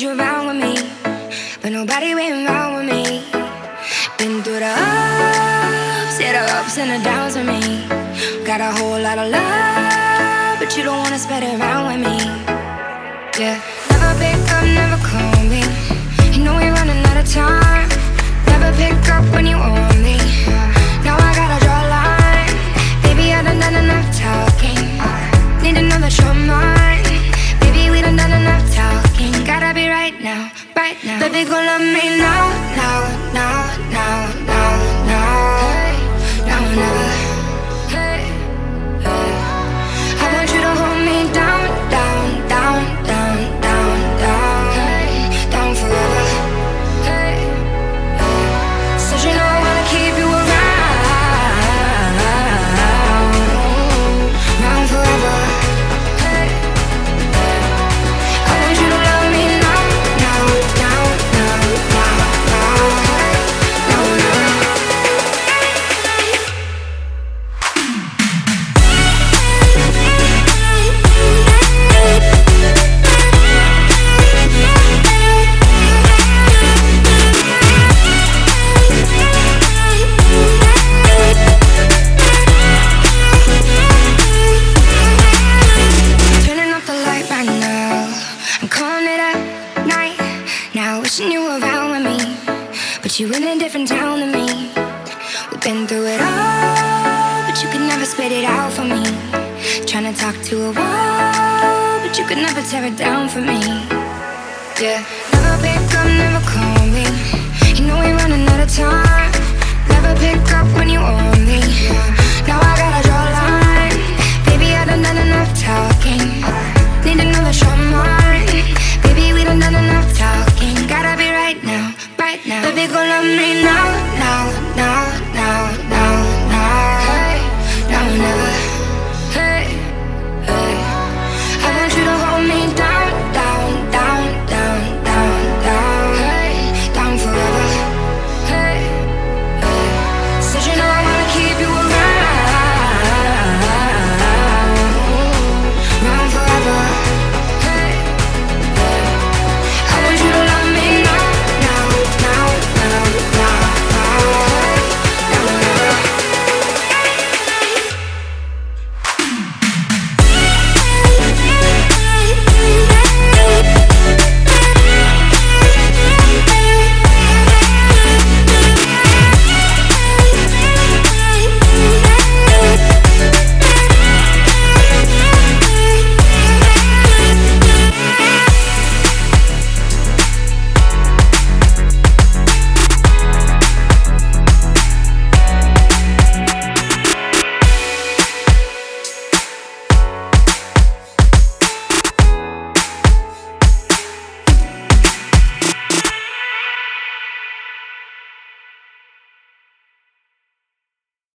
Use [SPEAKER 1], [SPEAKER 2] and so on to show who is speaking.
[SPEAKER 1] you around with me, but nobody went around with me. Been through the ups, yeah, the ups and the downs with me. Got a whole lot of love, but you don't wanna spread it around with me. Yeah, never pick up, never call me. You know we're running out of time. Never pick up when you right now. Baby, go love me now, now, now, Now wishing you around with me, but you in a different town than me. We've been through it all, but you could never spit it out for me. Trying to talk to a wall, but you could never tear it down for me. Yeah, never pick up, never call me. You know we're running out of time. Never pick